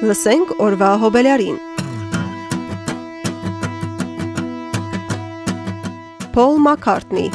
Լսենք օրվա հոբելարին։ Paul McCartney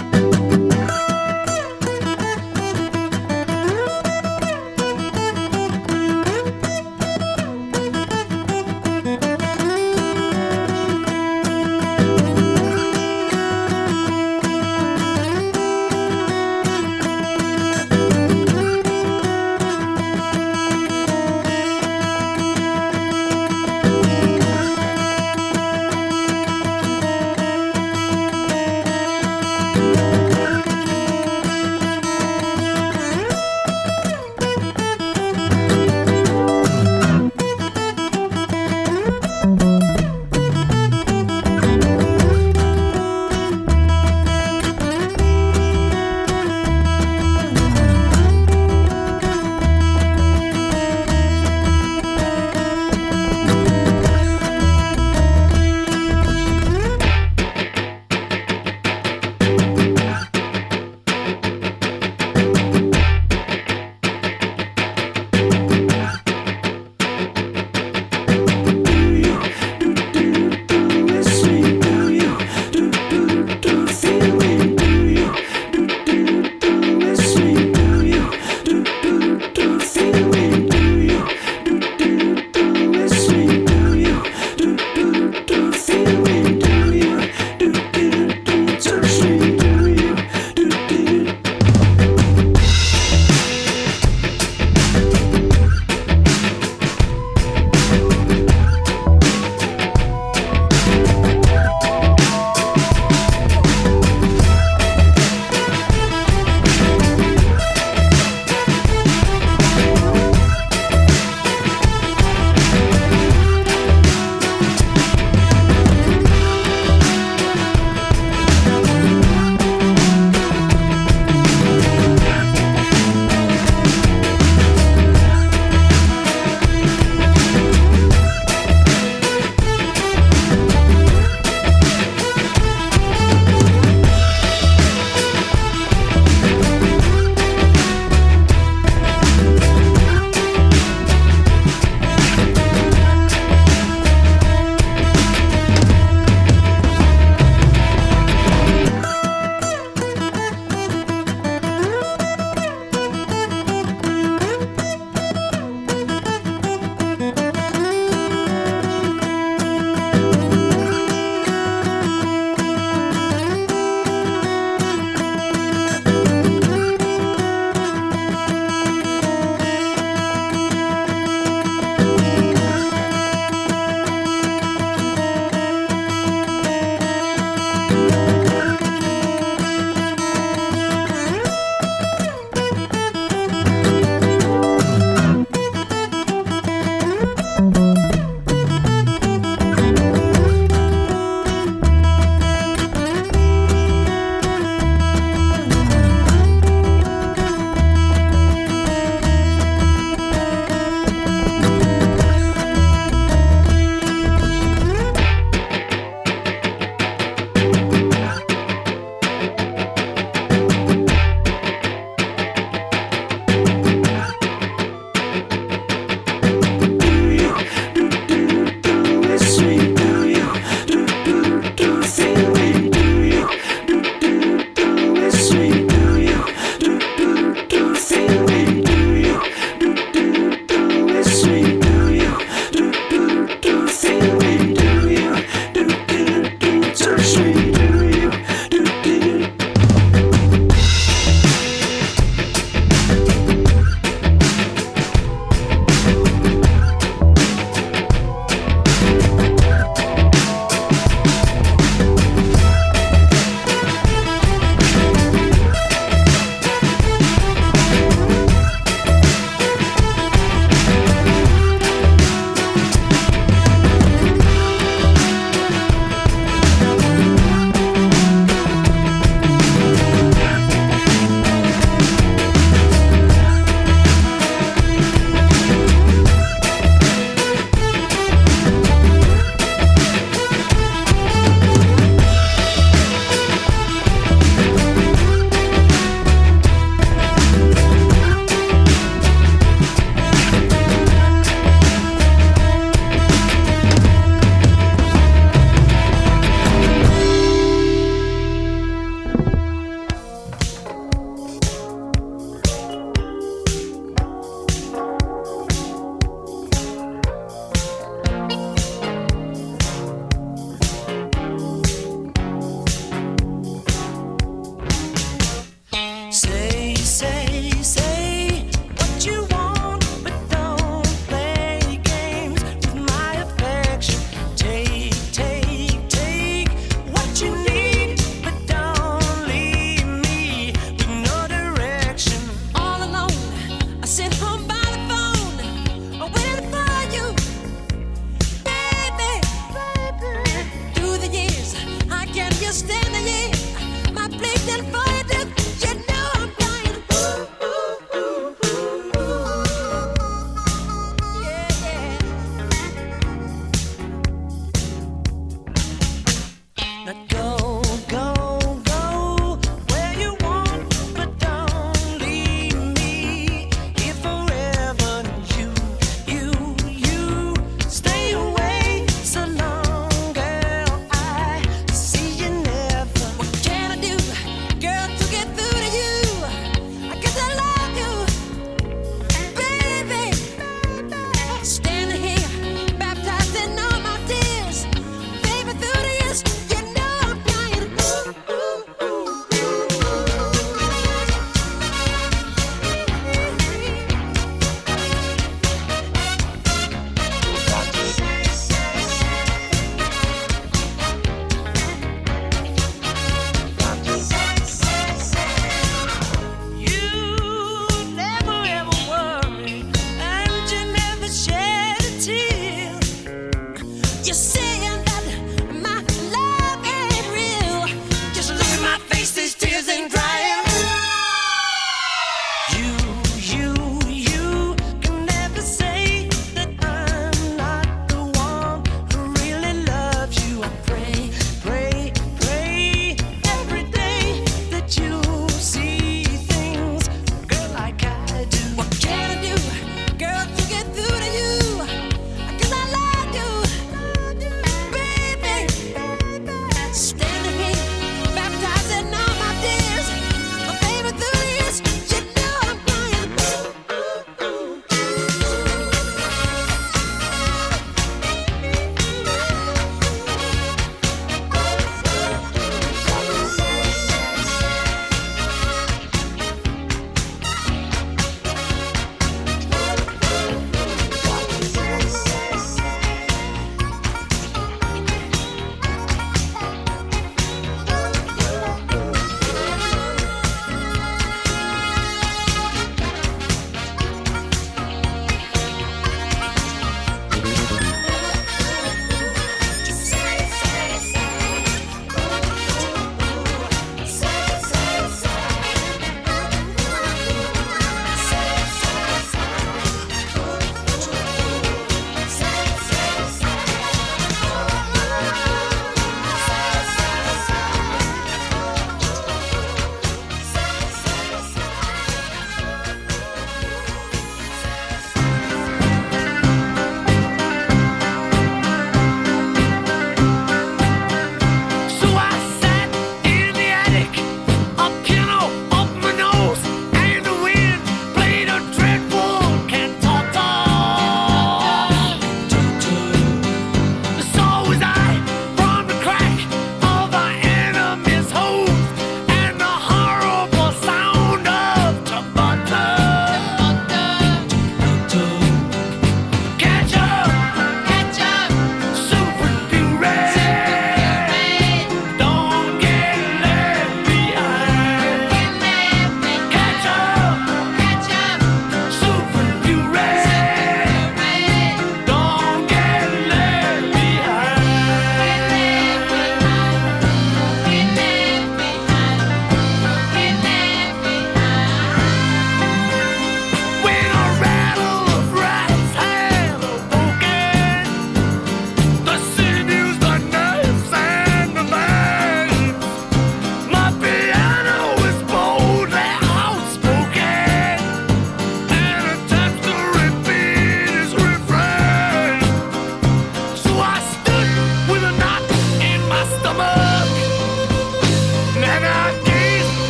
I said, humble.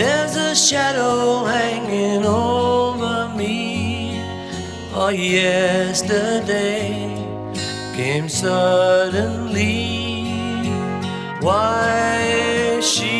there's a shadow hanging over me. Oh, yesterday came suddenly. Why she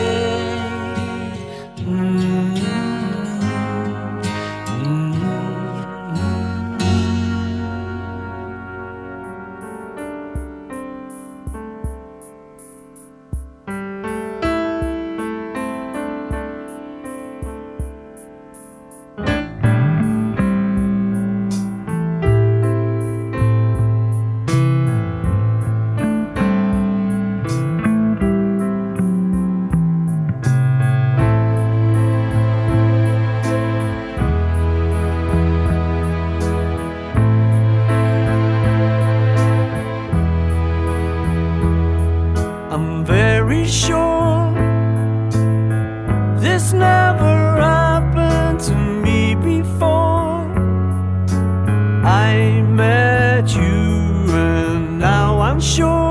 Sure.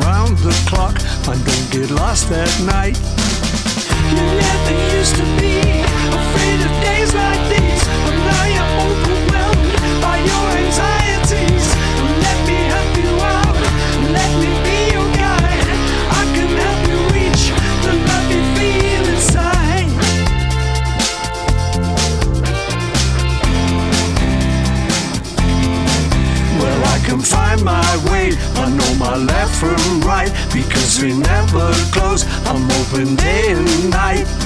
round the clock. I don't get lost at night. You never used to be afraid of days like these. left right because we never close. I'm open day and night.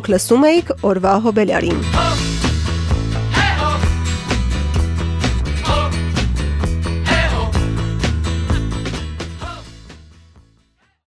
Դուք լսում էիք օրվա հոբելյարին։ Up